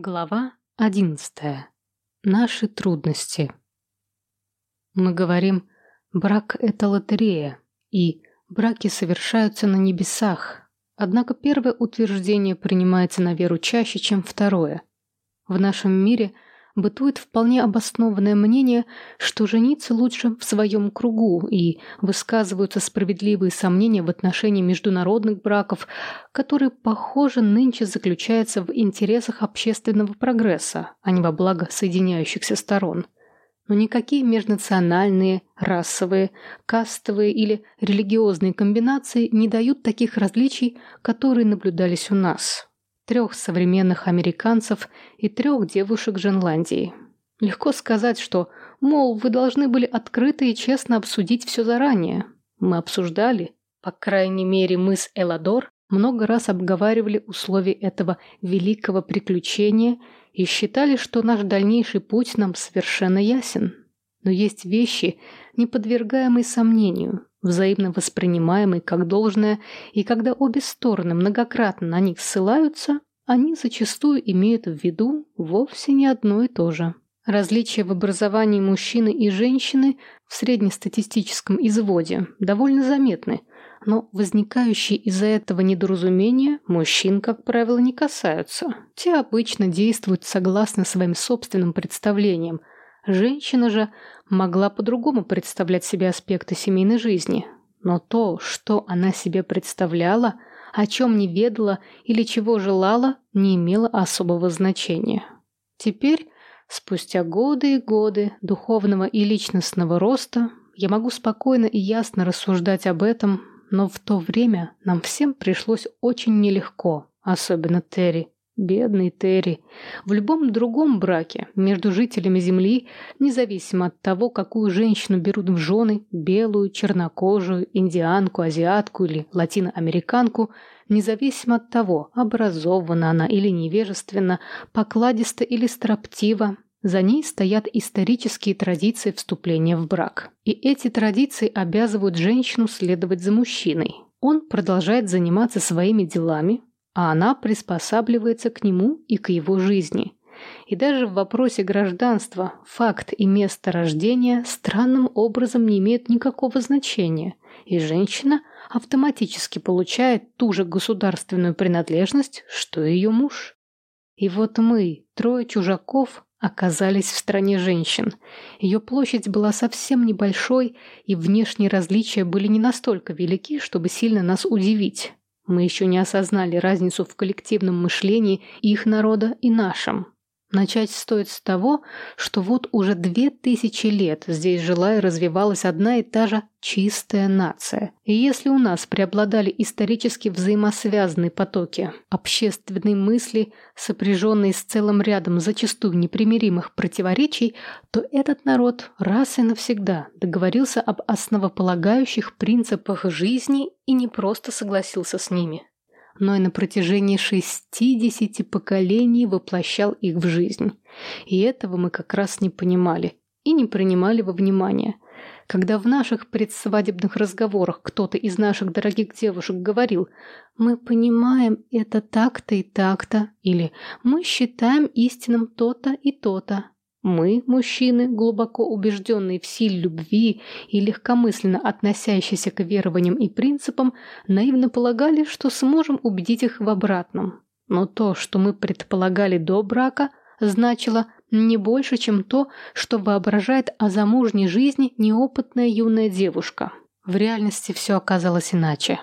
Глава одиннадцатая. Наши трудности. Мы говорим, брак – это лотерея, и браки совершаются на небесах. Однако первое утверждение принимается на веру чаще, чем второе. В нашем мире – бытует вполне обоснованное мнение, что жениться лучше в своем кругу, и высказываются справедливые сомнения в отношении международных браков, которые, похоже, нынче заключаются в интересах общественного прогресса, а не во благо соединяющихся сторон. Но никакие межнациональные, расовые, кастовые или религиозные комбинации не дают таких различий, которые наблюдались у нас трех современных американцев и трех девушек Женландии. Легко сказать, что, мол, вы должны были открыто и честно обсудить все заранее. Мы обсуждали, по крайней мере мы с Эладор много раз обговаривали условия этого великого приключения и считали, что наш дальнейший путь нам совершенно ясен. Но есть вещи, не подвергаемые сомнению, взаимно воспринимаемые как должное, и когда обе стороны многократно на них ссылаются, они зачастую имеют в виду вовсе не одно и то же. Различия в образовании мужчины и женщины в среднестатистическом изводе довольно заметны, но возникающие из-за этого недоразумения мужчин, как правило, не касаются. Те обычно действуют согласно своим собственным представлениям. Женщина же могла по-другому представлять себе аспекты семейной жизни. Но то, что она себе представляла – о чем не ведала или чего желала, не имело особого значения. Теперь, спустя годы и годы духовного и личностного роста, я могу спокойно и ясно рассуждать об этом, но в то время нам всем пришлось очень нелегко, особенно Терри. Бедный Терри. В любом другом браке между жителями Земли, независимо от того, какую женщину берут в жены, белую, чернокожую, индианку, азиатку или латиноамериканку, независимо от того, образована она или невежественна, покладиста или строптива, за ней стоят исторические традиции вступления в брак. И эти традиции обязывают женщину следовать за мужчиной. Он продолжает заниматься своими делами, а она приспосабливается к нему и к его жизни. И даже в вопросе гражданства факт и место рождения странным образом не имеют никакого значения, и женщина автоматически получает ту же государственную принадлежность, что и ее муж. И вот мы, трое чужаков, оказались в стране женщин. Ее площадь была совсем небольшой, и внешние различия были не настолько велики, чтобы сильно нас удивить. Мы еще не осознали разницу в коллективном мышлении их народа и нашем. Начать стоит с того, что вот уже две тысячи лет здесь жила и развивалась одна и та же чистая нация. И если у нас преобладали исторически взаимосвязанные потоки общественной мысли, сопряженные с целым рядом зачастую непримиримых противоречий, то этот народ раз и навсегда договорился об основополагающих принципах жизни и не просто согласился с ними но и на протяжении шестидесяти поколений воплощал их в жизнь. И этого мы как раз не понимали и не принимали во внимание. Когда в наших предсвадебных разговорах кто-то из наших дорогих девушек говорил «Мы понимаем это так-то и так-то» или «Мы считаем истинным то-то и то-то», мы, мужчины, глубоко убежденные в силе любви и легкомысленно относящиеся к верованиям и принципам, наивно полагали, что сможем убедить их в обратном. Но то, что мы предполагали до брака, значило не больше, чем то, что воображает о замужней жизни неопытная юная девушка. В реальности все оказалось иначе.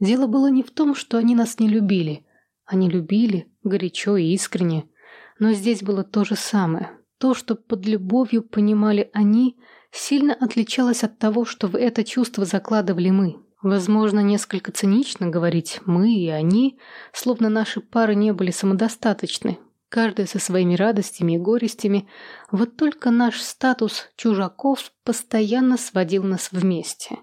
Дело было не в том, что они нас не любили. Они любили, горячо и искренне. Но здесь было то же самое – то, что под любовью понимали они, сильно отличалось от того, что в это чувство закладывали мы. Возможно, несколько цинично говорить «мы» и «они», словно наши пары не были самодостаточны, каждая со своими радостями и горестями, вот только наш статус чужаков постоянно сводил нас вместе.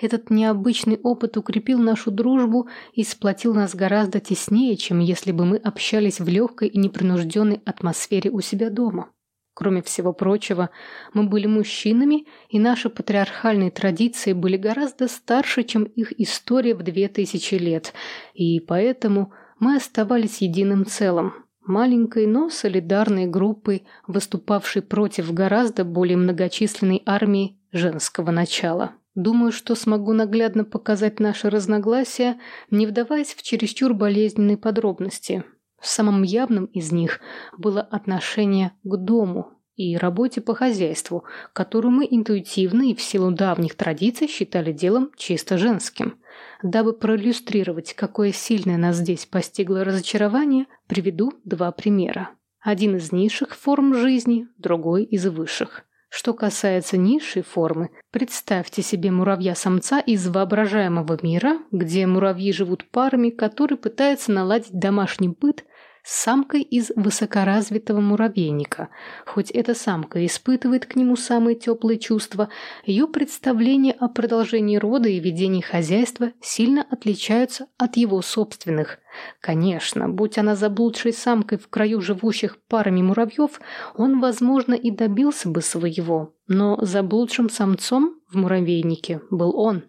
Этот необычный опыт укрепил нашу дружбу и сплотил нас гораздо теснее, чем если бы мы общались в легкой и непринужденной атмосфере у себя дома. Кроме всего прочего, мы были мужчинами, и наши патриархальные традиции были гораздо старше, чем их история в две тысячи лет, и поэтому мы оставались единым целым. маленькой, но солидарной группой, выступавшей против гораздо более многочисленной армии женского начала. Думаю, что смогу наглядно показать наши разногласия, не вдаваясь в чересчур болезненные подробности. Самым явным из них было отношение к дому и работе по хозяйству, которую мы интуитивно и в силу давних традиций считали делом чисто женским. Дабы проиллюстрировать, какое сильное нас здесь постигло разочарование, приведу два примера. Один из низших форм жизни, другой из высших. Что касается низшей формы, представьте себе муравья-самца из воображаемого мира, где муравьи живут парами, которые пытаются наладить домашний быт с самкой из высокоразвитого муравейника. Хоть эта самка испытывает к нему самые теплые чувства, ее представления о продолжении рода и ведении хозяйства сильно отличаются от его собственных. Конечно, будь она заблудшей самкой в краю живущих парами муравьев, он, возможно, и добился бы своего, но заблудшим самцом в муравейнике был он.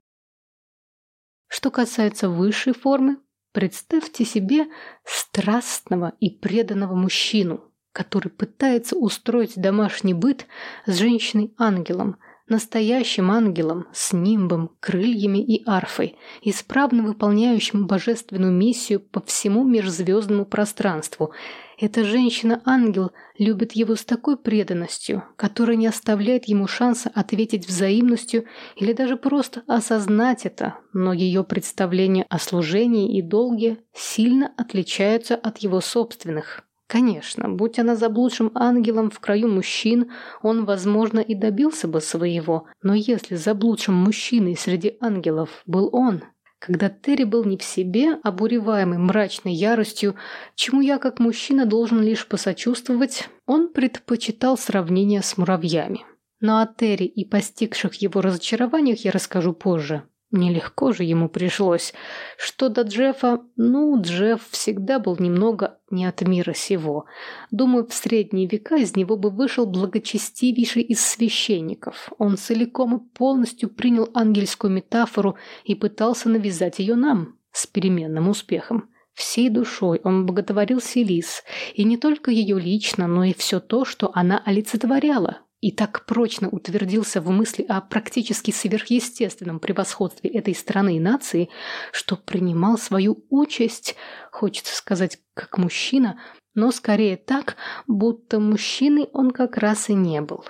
Что касается высшей формы, Представьте себе страстного и преданного мужчину, который пытается устроить домашний быт с женщиной-ангелом, настоящим ангелом с нимбом, крыльями и арфой, исправно выполняющим божественную миссию по всему межзвездному пространству – эта женщина-ангел любит его с такой преданностью, которая не оставляет ему шанса ответить взаимностью или даже просто осознать это, но ее представления о служении и долге сильно отличаются от его собственных. Конечно, будь она заблудшим ангелом в краю мужчин, он, возможно, и добился бы своего, но если заблудшим мужчиной среди ангелов был он, когда Терри был не в себе, обуреваемый мрачной яростью, чему я как мужчина должен лишь посочувствовать, он предпочитал сравнение с муравьями. Но о Терри и постигших его разочарованиях я расскажу позже. Нелегко же ему пришлось. Что до Джеффа, ну, Джефф всегда был немного не от мира сего. Думаю, в средние века из него бы вышел благочестивейший из священников. Он целиком и полностью принял ангельскую метафору и пытался навязать ее нам с переменным успехом. Всей душой он боготворил Селис, и не только ее лично, но и все то, что она олицетворяла, и так прочно утвердился в мысли о практически сверхъестественном превосходстве этой страны и нации, что принимал свою участь, хочется сказать, как мужчина, но скорее так, будто мужчиной он как раз и не был.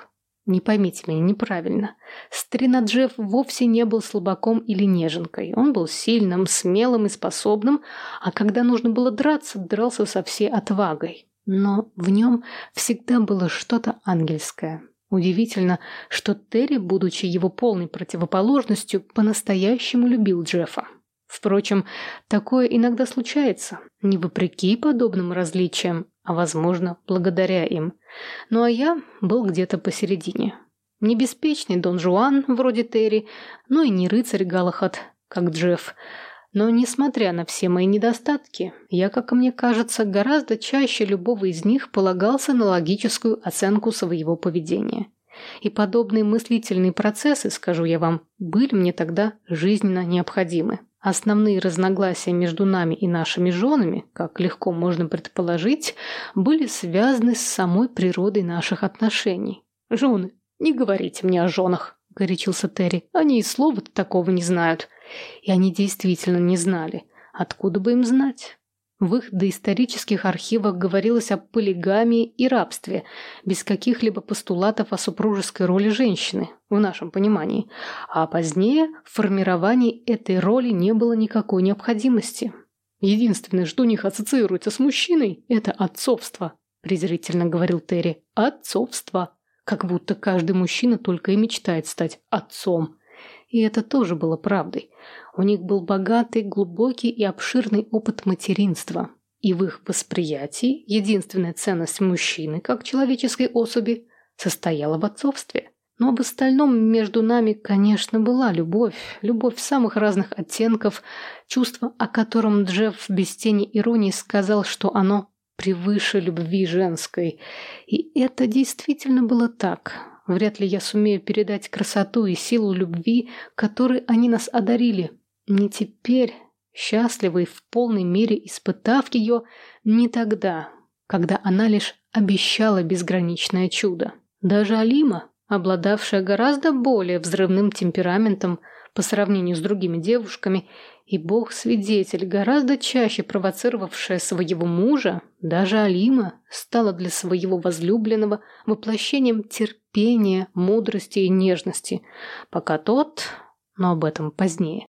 Не поймите меня неправильно. Старина Джефф вовсе не был слабаком или неженкой. Он был сильным, смелым и способным, а когда нужно было драться, дрался со всей отвагой. Но в нем всегда было что-то ангельское. Удивительно, что Терри, будучи его полной противоположностью, по-настоящему любил Джеффа. Впрочем, такое иногда случается, не вопреки подобным различиям, а, возможно, благодаря им. Ну а я был где-то посередине. Не беспечный Дон Жуан, вроде Терри, но и не рыцарь Галахат, как Джефф. Но, несмотря на все мои недостатки, я, как мне кажется, гораздо чаще любого из них полагался на логическую оценку своего поведения. И подобные мыслительные процессы, скажу я вам, были мне тогда жизненно необходимы. Основные разногласия между нами и нашими женами, как легко можно предположить, были связаны с самой природой наших отношений. «Жены, не говорите мне о женах», – горячился Терри. «Они и слова такого не знают. И они действительно не знали. Откуда бы им знать? В их доисторических архивах говорилось о полигамии и рабстве, без каких-либо постулатов о супружеской роли женщины, в нашем понимании. А позднее в формировании этой роли не было никакой необходимости. Единственное, что у них ассоциируется с мужчиной, это отцовство, презрительно говорил Терри. Отцовство. Как будто каждый мужчина только и мечтает стать отцом. И это тоже было правдой. У них был богатый, глубокий и обширный опыт материнства. И в их восприятии единственная ценность мужчины, как человеческой особи, состояла в отцовстве. Но об остальном между нами, конечно, была любовь. Любовь самых разных оттенков, чувство, о котором Джефф без тени иронии сказал, что оно превыше любви женской. И это действительно было так. Вряд ли я сумею передать красоту и силу любви, которой они нас одарили. Не теперь, счастливый в полной мере испытав ее, не тогда, когда она лишь обещала безграничное чудо. Даже Алима, обладавшая гораздо более взрывным темпераментом по сравнению с другими девушками, и бог-свидетель, гораздо чаще провоцировавшая своего мужа, даже Алима, стала для своего возлюбленного воплощением терпения, мудрости и нежности, пока тот, но об этом позднее.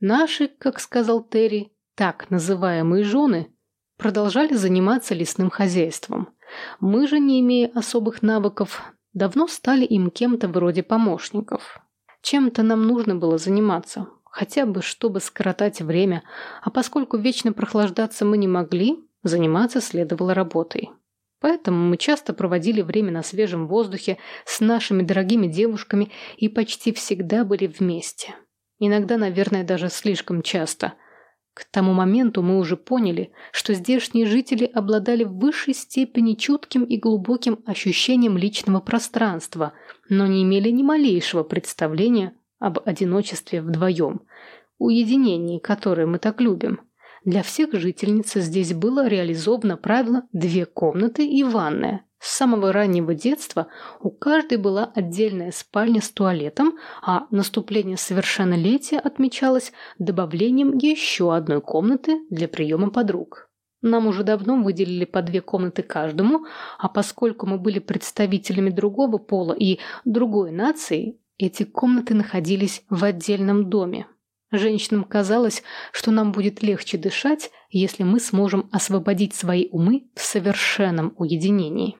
Наши, как сказал Терри, так называемые жены, продолжали заниматься лесным хозяйством. Мы же, не имея особых навыков, давно стали им кем-то вроде помощников. Чем-то нам нужно было заниматься, хотя бы чтобы скоротать время, а поскольку вечно прохлаждаться мы не могли, заниматься следовало работой. Поэтому мы часто проводили время на свежем воздухе с нашими дорогими девушками и почти всегда были вместе. Иногда, наверное, даже слишком часто – к тому моменту мы уже поняли, что здешние жители обладали в высшей степени чутким и глубоким ощущением личного пространства, но не имели ни малейшего представления об одиночестве вдвоем, уединении, которое мы так любим. Для всех жительниц здесь было реализовано правило «две комнаты и ванная», с самого раннего детства у каждой была отдельная спальня с туалетом, а наступление совершеннолетия отмечалось добавлением еще одной комнаты для приема подруг. Нам уже давно выделили по две комнаты каждому, а поскольку мы были представителями другого пола и другой нации, эти комнаты находились в отдельном доме. Женщинам казалось, что нам будет легче дышать, если мы сможем освободить свои умы в совершенном уединении.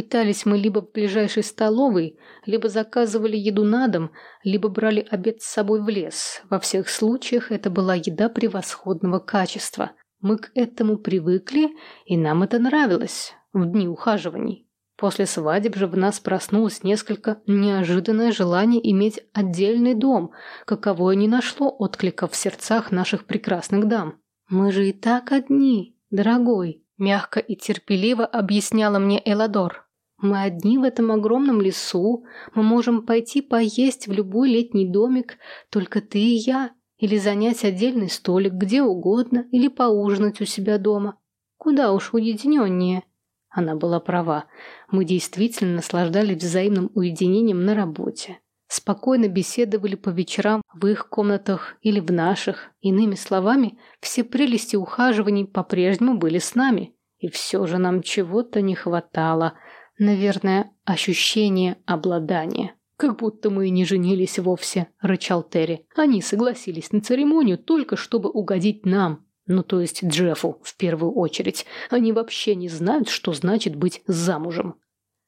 Питались мы либо в ближайшей столовой, либо заказывали еду на дом, либо брали обед с собой в лес. Во всех случаях это была еда превосходного качества. Мы к этому привыкли, и нам это нравилось в дни ухаживаний. После свадеб же в нас проснулось несколько неожиданное желание иметь отдельный дом, каковое не нашло отклика в сердцах наших прекрасных дам. «Мы же и так одни, дорогой», Мягко и терпеливо объясняла мне Эладор. «Мы одни в этом огромном лесу, мы можем пойти поесть в любой летний домик, только ты и я, или занять отдельный столик где угодно, или поужинать у себя дома. Куда уж уединеннее». Она была права. Мы действительно наслаждались взаимным уединением на работе спокойно беседовали по вечерам в их комнатах или в наших. Иными словами, все прелести ухаживаний по-прежнему были с нами. И все же нам чего-то не хватало. Наверное, ощущение обладания. «Как будто мы и не женились вовсе», – рычал Терри. «Они согласились на церемонию только чтобы угодить нам, ну то есть Джеффу в первую очередь. Они вообще не знают, что значит быть замужем».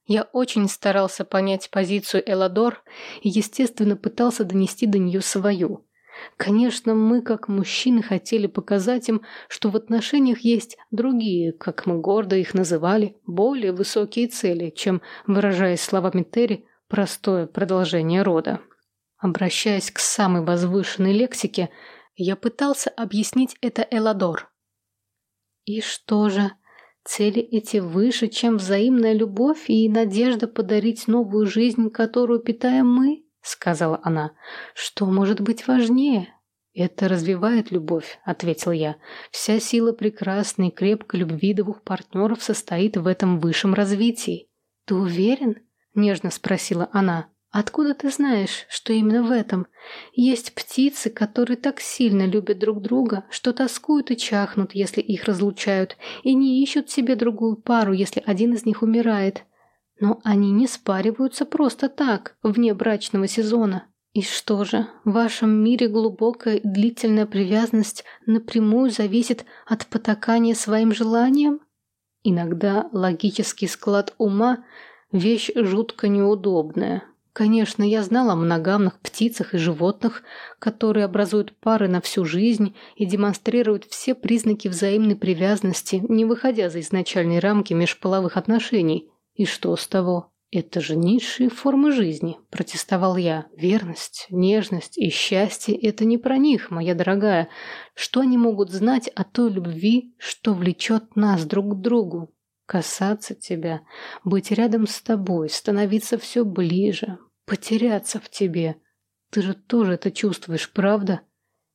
Я очень старался понять позицию Эладор и, естественно, пытался донести до нее свою. Конечно, мы, как мужчины, хотели показать им, что в отношениях есть другие, как мы гордо их называли, более высокие цели, чем, выражаясь словами Терри, простое продолжение рода. Обращаясь к самой возвышенной лексике, я пытался объяснить это Эладор. «И что же?» Цели эти выше, чем взаимная любовь и надежда подарить новую жизнь, которую питаем мы, сказала она. Что может быть важнее? Это развивает любовь, ответил я. Вся сила прекрасной, крепкой любви двух партнеров состоит в этом высшем развитии. Ты уверен? Нежно спросила она. Откуда ты знаешь, что именно в этом? Есть птицы, которые так сильно любят друг друга, что тоскуют и чахнут, если их разлучают, и не ищут себе другую пару, если один из них умирает. Но они не спариваются просто так, вне брачного сезона. И что же, в вашем мире глубокая и длительная привязанность напрямую зависит от потакания своим желаниям? Иногда логический склад ума – вещь жутко неудобная, Конечно, я знала о моногамных птицах и животных, которые образуют пары на всю жизнь и демонстрируют все признаки взаимной привязанности, не выходя за изначальные рамки межполовых отношений. И что с того? Это же низшие формы жизни, протестовал я. Верность, нежность и счастье – это не про них, моя дорогая. Что они могут знать о той любви, что влечет нас друг к другу? Касаться тебя, быть рядом с тобой, становиться все ближе, потеряться в тебе. Ты же тоже это чувствуешь, правда?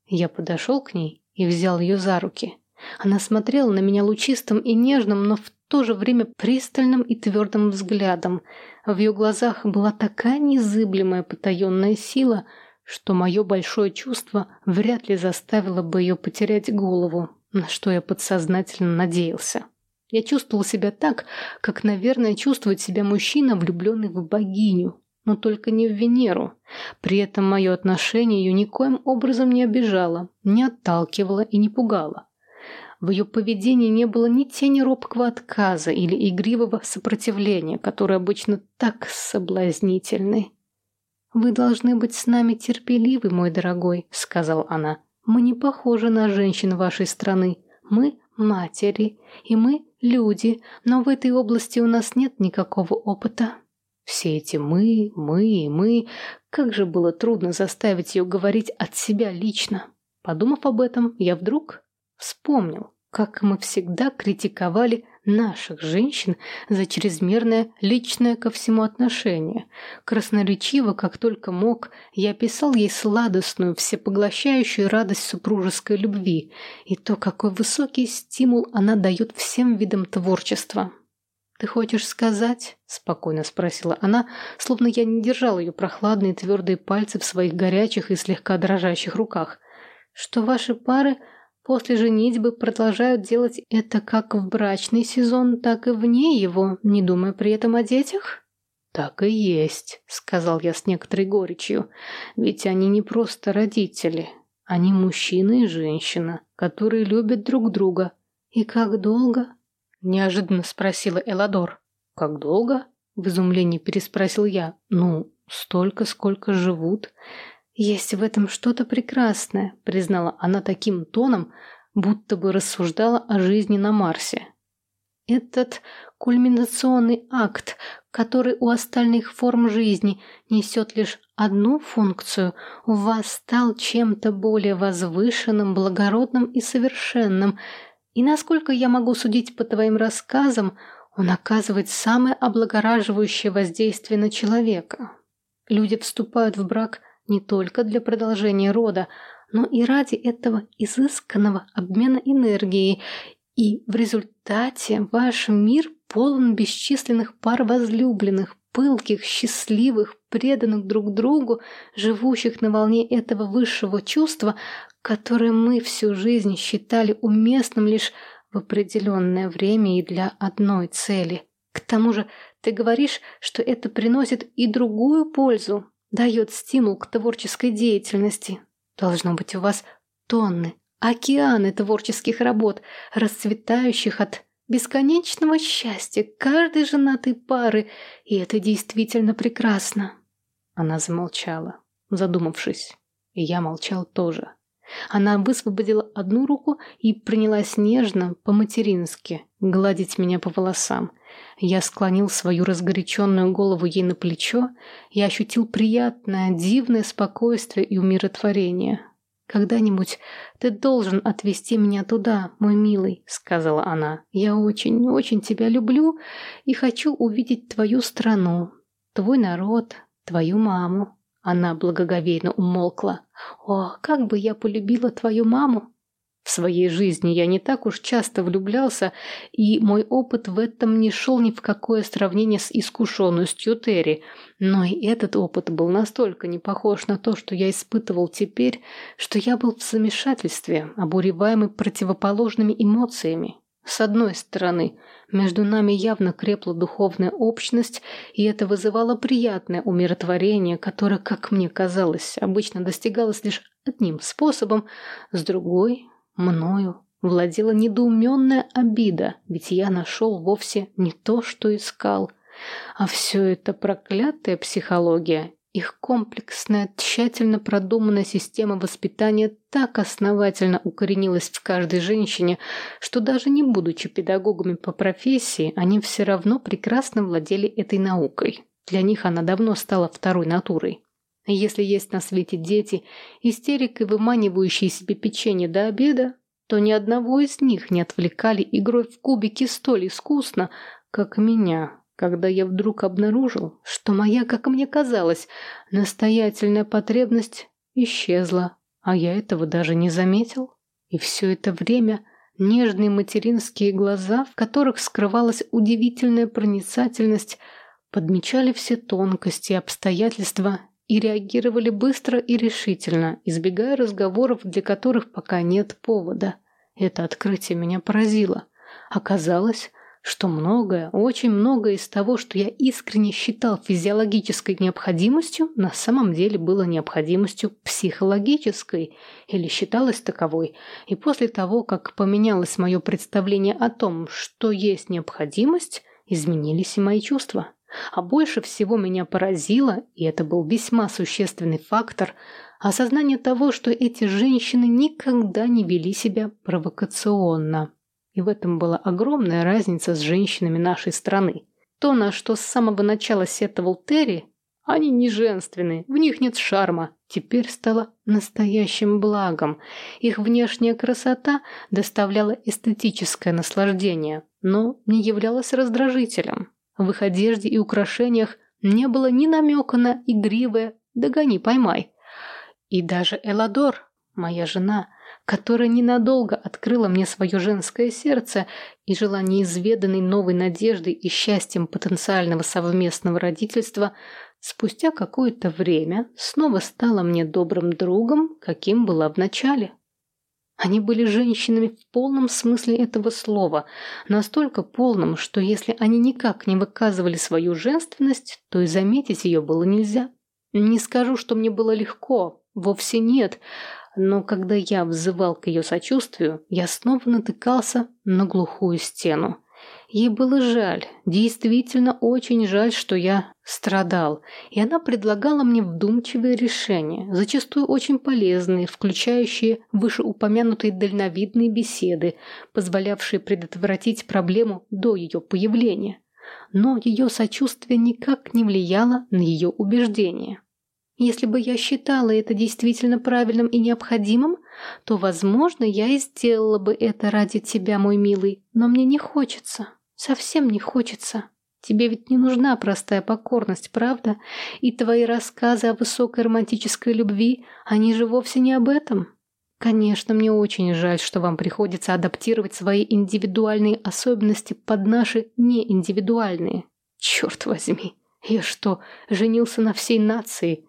Я подошел к ней и взял ее за руки. Она смотрела на меня лучистым и нежным, но в то же время пристальным и твердым взглядом. В ее глазах была такая незыблемая потаенная сила, что мое большое чувство вряд ли заставило бы ее потерять голову, на что я подсознательно надеялся. Я чувствовал себя так, как, наверное, чувствует себя мужчина, влюбленный в богиню, но только не в Венеру. При этом мое отношение ее никоим образом не обижало, не отталкивало и не пугало. В ее поведении не было ни тени робкого отказа или игривого сопротивления, которые обычно так соблазнительны. «Вы должны быть с нами терпеливы, мой дорогой», — сказала она. «Мы не похожи на женщин вашей страны. Мы — матери, и мы — люди, но в этой области у нас нет никакого опыта». Все эти «мы», «мы» и «мы» как же было трудно заставить ее говорить от себя лично. Подумав об этом, я вдруг Вспомнил, как мы всегда критиковали наших женщин за чрезмерное личное ко всему отношение. Красноречиво, как только мог, я описал ей сладостную, всепоглощающую радость супружеской любви и то, какой высокий стимул она дает всем видам творчества. «Ты хочешь сказать?» – спокойно спросила она, словно я не держал ее прохладные твердые пальцы в своих горячих и слегка дрожащих руках. «Что ваши пары – После женитьбы продолжают делать это как в брачный сезон, так и вне его, не думая при этом о детях? «Так и есть», — сказал я с некоторой горечью. «Ведь они не просто родители. Они мужчина и женщина, которые любят друг друга. И как долго?» — неожиданно спросила Эладор. «Как долго?» — в изумлении переспросил я. «Ну, столько, сколько живут. «Есть в этом что-то прекрасное», — признала она таким тоном, будто бы рассуждала о жизни на Марсе. «Этот кульминационный акт, который у остальных форм жизни несет лишь одну функцию, у вас стал чем-то более возвышенным, благородным и совершенным, и, насколько я могу судить по твоим рассказам, он оказывает самое облагораживающее воздействие на человека. Люди вступают в брак не только для продолжения рода, но и ради этого изысканного обмена энергией, и в результате ваш мир полон бесчисленных пар возлюбленных, пылких, счастливых, преданных друг другу, живущих на волне этого высшего чувства, которое мы всю жизнь считали уместным лишь в определенное время и для одной цели. К тому же ты говоришь, что это приносит и другую пользу, дает стимул к творческой деятельности. Должно быть у вас тонны, океаны творческих работ, расцветающих от бесконечного счастья каждой женатой пары, и это действительно прекрасно. Она замолчала, задумавшись, и я молчал тоже. Она высвободила одну руку и принялась нежно, по-матерински, гладить меня по волосам. Я склонил свою разгоряченную голову ей на плечо и ощутил приятное, дивное спокойствие и умиротворение. «Когда-нибудь ты должен отвезти меня туда, мой милый», — сказала она. «Я очень, очень тебя люблю и хочу увидеть твою страну, твой народ, твою маму». Она благоговейно умолкла. «О, как бы я полюбила твою маму!» В своей жизни я не так уж часто влюблялся, и мой опыт в этом не шел ни в какое сравнение с искушенностью Терри. Но и этот опыт был настолько не похож на то, что я испытывал теперь, что я был в замешательстве, обуреваемый противоположными эмоциями. С одной стороны, между нами явно крепла духовная общность, и это вызывало приятное умиротворение, которое, как мне казалось, обычно достигалось лишь одним способом, с другой, мною, владела недоуменная обида, ведь я нашел вовсе не то, что искал. А все это проклятая психология их комплексная, тщательно продуманная система воспитания так основательно укоренилась в каждой женщине, что даже не будучи педагогами по профессии, они все равно прекрасно владели этой наукой. Для них она давно стала второй натурой. Если есть на свете дети, истерикой выманивающие себе печенье до обеда, то ни одного из них не отвлекали игрой в кубики столь искусно, как меня, когда я вдруг обнаружил, что моя, как мне казалось, настоятельная потребность исчезла, а я этого даже не заметил. И все это время Нежные материнские глаза, в которых скрывалась удивительная проницательность, подмечали все тонкости и обстоятельства и реагировали быстро и решительно, избегая разговоров, для которых пока нет повода. Это открытие меня поразило. Оказалось, что многое, очень многое из того, что я искренне считал физиологической необходимостью, на самом деле было необходимостью психологической или считалось таковой. И после того, как поменялось мое представление о том, что есть необходимость, изменились и мои чувства. А больше всего меня поразило, и это был весьма существенный фактор, осознание того, что эти женщины никогда не вели себя провокационно. И в этом была огромная разница с женщинами нашей страны. То, на что с самого начала сетовал Терри, они не женственные, в них нет шарма, теперь стало настоящим благом. Их внешняя красота доставляла эстетическое наслаждение, но не являлась раздражителем. В их одежде и украшениях не было ни намека на игривое «догони, поймай». И даже Эладор, моя жена, которая ненадолго открыла мне свое женское сердце и жила неизведанной новой надеждой и счастьем потенциального совместного родительства, спустя какое-то время снова стала мне добрым другом, каким была в начале. Они были женщинами в полном смысле этого слова, настолько полном, что если они никак не выказывали свою женственность, то и заметить ее было нельзя. Не скажу, что мне было легко, вовсе нет, но когда я взывал к ее сочувствию, я снова натыкался на глухую стену. Ей было жаль, действительно очень жаль, что я страдал, и она предлагала мне вдумчивые решения, зачастую очень полезные, включающие вышеупомянутые дальновидные беседы, позволявшие предотвратить проблему до ее появления. Но ее сочувствие никак не влияло на ее убеждения. Если бы я считала это действительно правильным и необходимым, то, возможно, я и сделала бы это ради тебя, мой милый, но мне не хочется. Совсем не хочется. Тебе ведь не нужна простая покорность, правда? И твои рассказы о высокой романтической любви, они же вовсе не об этом. Конечно, мне очень жаль, что вам приходится адаптировать свои индивидуальные особенности под наши неиндивидуальные. Черт возьми, я что, женился на всей нации?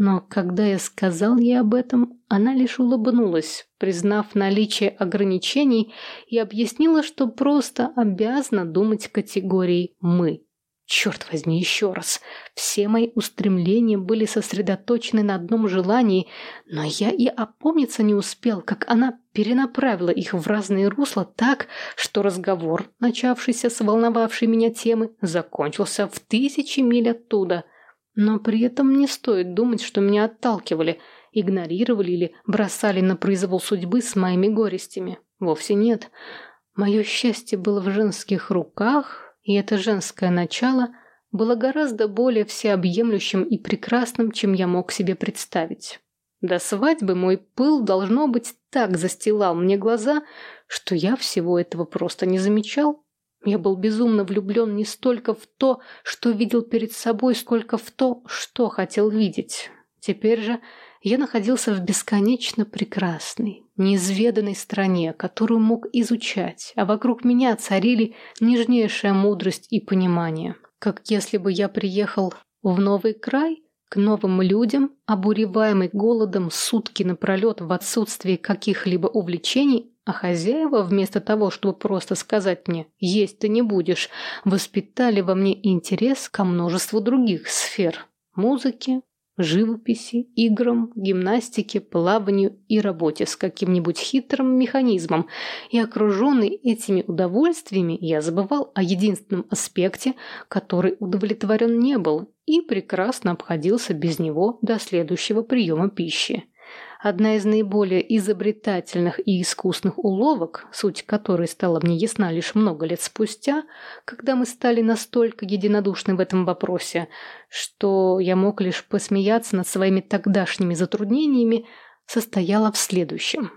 Но когда я сказал ей об этом, она лишь улыбнулась, признав наличие ограничений и объяснила, что просто обязана думать категорией «мы». Черт возьми, еще раз. Все мои устремления были сосредоточены на одном желании, но я и опомниться не успел, как она перенаправила их в разные русла так, что разговор, начавшийся с волновавшей меня темы, закончился в тысячи миль оттуда – но при этом не стоит думать, что меня отталкивали, игнорировали или бросали на произвол судьбы с моими горестями. Вовсе нет. Мое счастье было в женских руках, и это женское начало было гораздо более всеобъемлющим и прекрасным, чем я мог себе представить. До свадьбы мой пыл, должно быть, так застилал мне глаза, что я всего этого просто не замечал. Я был безумно влюблен не столько в то, что видел перед собой, сколько в то, что хотел видеть. Теперь же я находился в бесконечно прекрасной, неизведанной стране, которую мог изучать, а вокруг меня царили нежнейшая мудрость и понимание. Как если бы я приехал в новый край, к новым людям, обуреваемый голодом сутки напролет в отсутствии каких-либо увлечений, а хозяева, вместо того, чтобы просто сказать мне «есть ты не будешь», воспитали во мне интерес ко множеству других сфер – музыке, живописи, играм, гимнастике, плаванию и работе с каким-нибудь хитрым механизмом. И окруженный этими удовольствиями, я забывал о единственном аспекте, который удовлетворен не был, и прекрасно обходился без него до следующего приема пищи. Одна из наиболее изобретательных и искусных уловок, суть которой стала мне ясна лишь много лет спустя, когда мы стали настолько единодушны в этом вопросе, что я мог лишь посмеяться над своими тогдашними затруднениями, состояла в следующем.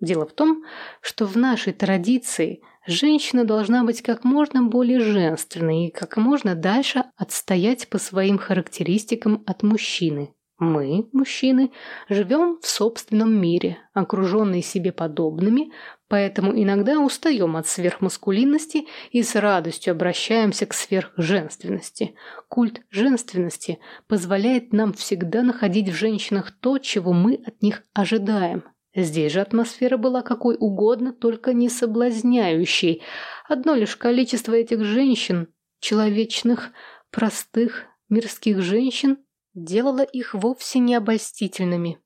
Дело в том, что в нашей традиции женщина должна быть как можно более женственной и как можно дальше отстоять по своим характеристикам от мужчины. Мы, мужчины, живем в собственном мире, окруженные себе подобными, Поэтому иногда устаем от сверхмаскулинности и с радостью обращаемся к сверхженственности. Культ женственности позволяет нам всегда находить в женщинах то, чего мы от них ожидаем. Здесь же атмосфера была какой угодно, только не соблазняющей. Одно лишь количество этих женщин, человечных, простых, мирских женщин, делало их вовсе не обольстительными.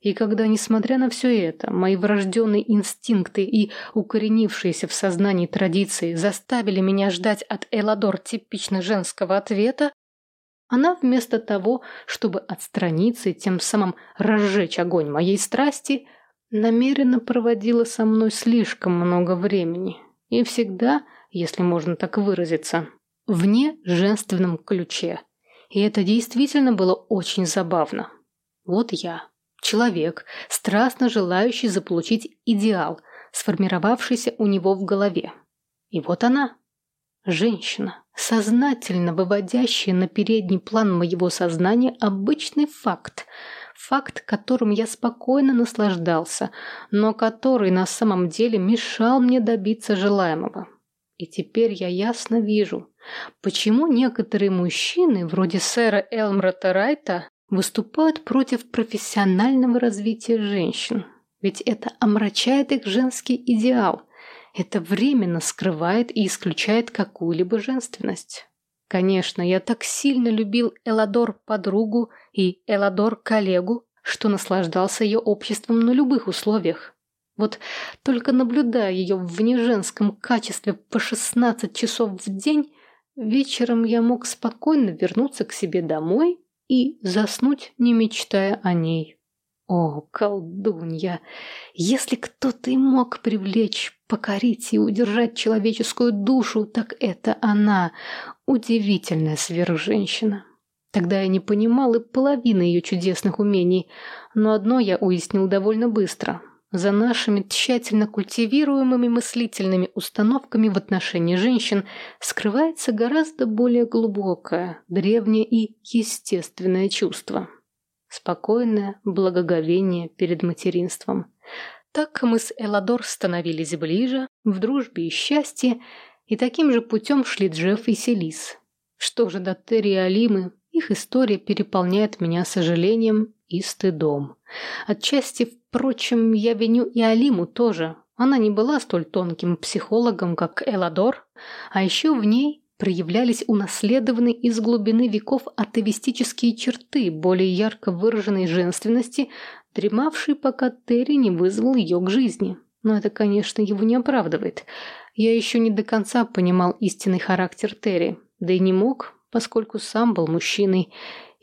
И когда, несмотря на все это, мои врожденные инстинкты и укоренившиеся в сознании традиции заставили меня ждать от Эладор типично женского ответа, она вместо того, чтобы отстраниться и тем самым разжечь огонь моей страсти, намеренно проводила со мной слишком много времени. И всегда, если можно так выразиться, вне женственном ключе. И это действительно было очень забавно. Вот я, человек, страстно желающий заполучить идеал, сформировавшийся у него в голове. И вот она, женщина, сознательно выводящая на передний план моего сознания обычный факт, факт, которым я спокойно наслаждался, но который на самом деле мешал мне добиться желаемого. И теперь я ясно вижу, почему некоторые мужчины, вроде сэра Элмрата Райта, выступают против профессионального развития женщин. Ведь это омрачает их женский идеал. Это временно скрывает и исключает какую-либо женственность. Конечно, я так сильно любил Эладор подругу и Эладор коллегу, что наслаждался ее обществом на любых условиях. Вот только наблюдая ее в внеженском качестве по 16 часов в день, вечером я мог спокойно вернуться к себе домой и заснуть, не мечтая о ней. О, колдунья! Если кто-то и мог привлечь, покорить и удержать человеческую душу, так это она, удивительная сверхженщина. Тогда я не понимал и половины ее чудесных умений, но одно я уяснил довольно быстро. За нашими тщательно культивируемыми мыслительными установками в отношении женщин скрывается гораздо более глубокое, древнее и естественное чувство. Спокойное благоговение перед материнством. Так мы с Эладор становились ближе, в дружбе и счастье, и таким же путем шли Джефф и Селис. Что же до Терри и Алимы, их история переполняет меня сожалением и стыдом. Отчасти, впрочем, я виню и Алиму тоже. Она не была столь тонким психологом, как Эладор, а еще в ней проявлялись унаследованные из глубины веков атовистические черты более ярко выраженной женственности, дремавшей, пока Терри не вызвал ее к жизни. Но это, конечно, его не оправдывает. Я еще не до конца понимал истинный характер Терри, да и не мог, поскольку сам был мужчиной,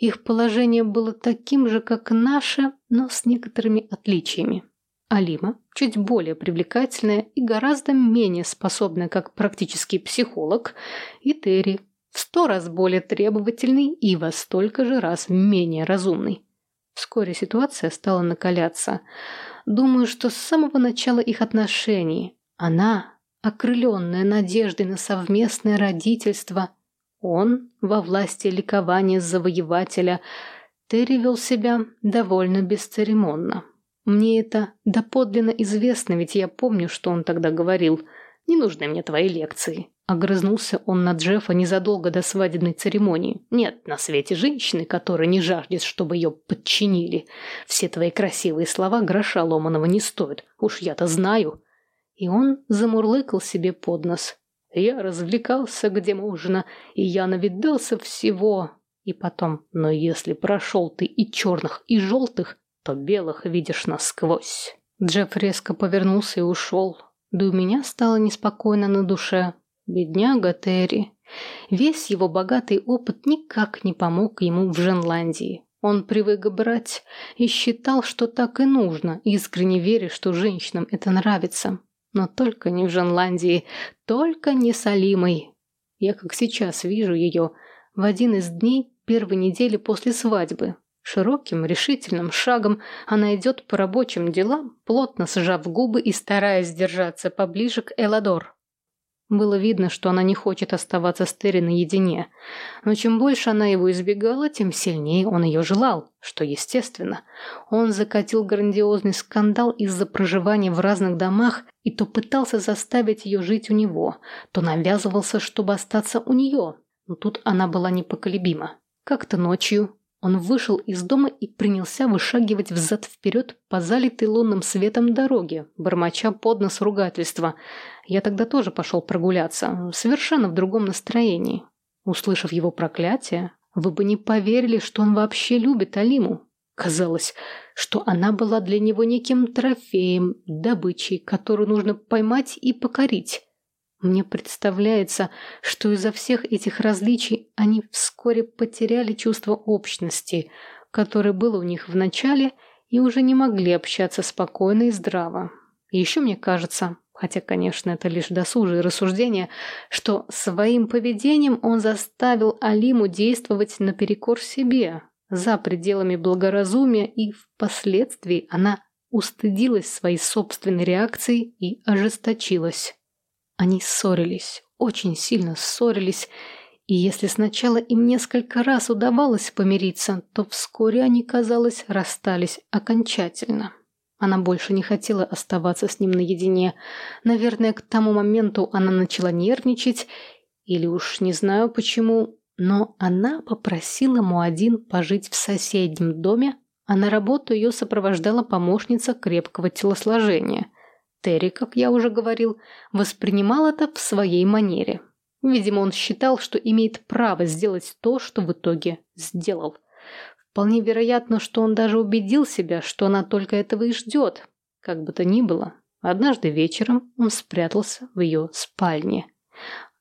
их положение было таким же, как наше, но с некоторыми отличиями. Алима, чуть более привлекательная и гораздо менее способная как практический психолог, и Терри, в сто раз более требовательный и во столько же раз менее разумный. Вскоре ситуация стала накаляться. Думаю, что с самого начала их отношений она, окрыленная надеждой на совместное родительство – он, во власти ликования завоевателя, Терри вел себя довольно бесцеремонно. Мне это доподлинно известно, ведь я помню, что он тогда говорил. «Не нужны мне твои лекции». Огрызнулся он на Джеффа незадолго до свадебной церемонии. «Нет на свете женщины, которая не жаждет, чтобы ее подчинили. Все твои красивые слова гроша ломаного не стоят. Уж я-то знаю». И он замурлыкал себе под нос. Я развлекался где можно, и я навидался всего. И потом, но если прошел ты и черных, и желтых, то белых видишь насквозь. Джефф резко повернулся и ушел. Да у меня стало неспокойно на душе. Бедняга Терри. Весь его богатый опыт никак не помог ему в Женландии. Он привык брать и считал, что так и нужно, искренне веря, что женщинам это нравится. Но только не в Женландии, только не с Алимой. Я как сейчас вижу ее в один из дней первой недели после свадьбы. Широким, решительным шагом она идет по рабочим делам, плотно сжав губы и стараясь держаться поближе к Эладор. Было видно, что она не хочет оставаться с Терри наедине. Но чем больше она его избегала, тем сильнее он ее желал, что естественно. Он закатил грандиозный скандал из-за проживания в разных домах и то пытался заставить ее жить у него, то навязывался, чтобы остаться у нее. Но тут она была непоколебима. Как-то ночью он вышел из дома и принялся вышагивать взад-вперед по залитой лунным светом дороге, бормоча под нос ругательства. Я тогда тоже пошел прогуляться, совершенно в другом настроении. Услышав его проклятие, вы бы не поверили, что он вообще любит Алиму. Казалось, что она была для него неким трофеем, добычей, которую нужно поймать и покорить. Мне представляется, что из-за всех этих различий они вскоре потеряли чувство общности, которое было у них в начале, и уже не могли общаться спокойно и здраво. Еще мне кажется, хотя, конечно, это лишь досужие рассуждения, что своим поведением он заставил Алиму действовать наперекор себе, за пределами благоразумия, и впоследствии она устыдилась своей собственной реакцией и ожесточилась. Они ссорились, очень сильно ссорились, и если сначала им несколько раз удавалось помириться, то вскоре они, казалось, расстались окончательно. Она больше не хотела оставаться с ним наедине. Наверное, к тому моменту она начала нервничать, или уж не знаю почему, но она попросила Муадин пожить в соседнем доме, а на работу ее сопровождала помощница крепкого телосложения. Терри, как я уже говорил, воспринимал это в своей манере. Видимо, он считал, что имеет право сделать то, что в итоге сделал. Вполне вероятно, что он даже убедил себя, что она только этого и ждет. Как бы то ни было, однажды вечером он спрятался в ее спальне.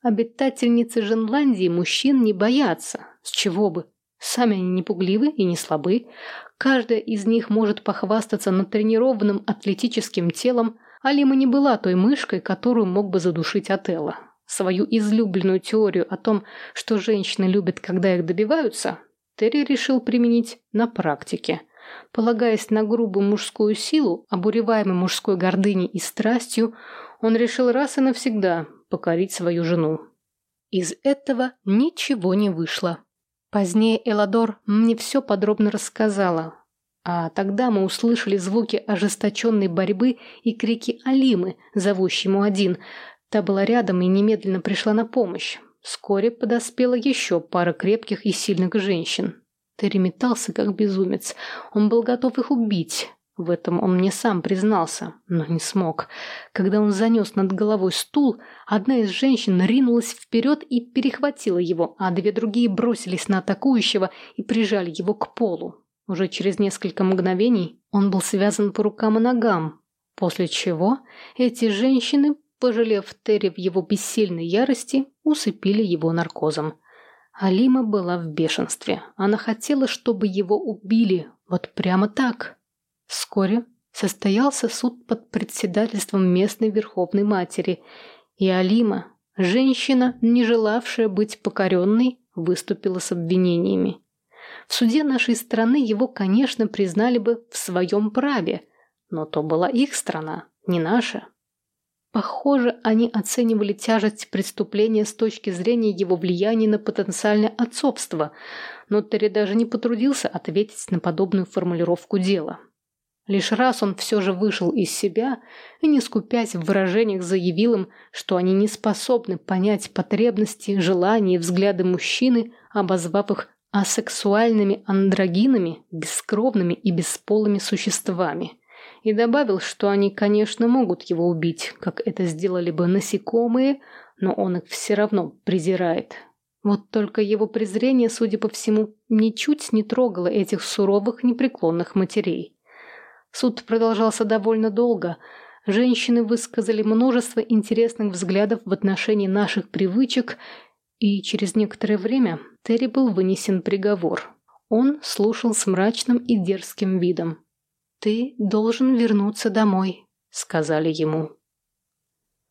Обитательницы Женландии мужчин не боятся. С чего бы? Сами они не пугливы и не слабы. Каждая из них может похвастаться натренированным атлетическим телом, Алима не была той мышкой, которую мог бы задушить Отелло. Свою излюбленную теорию о том, что женщины любят, когда их добиваются, Терри решил применить на практике. Полагаясь на грубую мужскую силу, обуреваемой мужской гордыней и страстью, он решил раз и навсегда покорить свою жену. Из этого ничего не вышло. Позднее Эладор мне все подробно рассказала, а тогда мы услышали звуки ожесточенной борьбы и крики Алимы, зовущему один. Та была рядом и немедленно пришла на помощь. Вскоре подоспела еще пара крепких и сильных женщин. Терри метался, как безумец. Он был готов их убить. В этом он мне сам признался, но не смог. Когда он занес над головой стул, одна из женщин ринулась вперед и перехватила его, а две другие бросились на атакующего и прижали его к полу. Уже через несколько мгновений он был связан по рукам и ногам, после чего эти женщины, пожалев Терри в его бессильной ярости, усыпили его наркозом. Алима была в бешенстве. Она хотела, чтобы его убили. Вот прямо так. Вскоре состоялся суд под председательством местной верховной матери, и Алима, женщина, не желавшая быть покоренной, выступила с обвинениями. В суде нашей страны его, конечно, признали бы в своем праве, но то была их страна, не наша. Похоже, они оценивали тяжесть преступления с точки зрения его влияния на потенциальное отцовство, но Терри даже не потрудился ответить на подобную формулировку дела. Лишь раз он все же вышел из себя и, не скупясь в выражениях, заявил им, что они не способны понять потребности, желания и взгляды мужчины, обозвав их асексуальными андрогинами, бескровными и бесполыми существами. И добавил, что они, конечно, могут его убить, как это сделали бы насекомые, но он их все равно презирает. Вот только его презрение, судя по всему, ничуть не трогало этих суровых, непреклонных матерей. Суд продолжался довольно долго. Женщины высказали множество интересных взглядов в отношении наших привычек и через некоторое время Терри был вынесен приговор. Он слушал с мрачным и дерзким видом. «Ты должен вернуться домой», — сказали ему.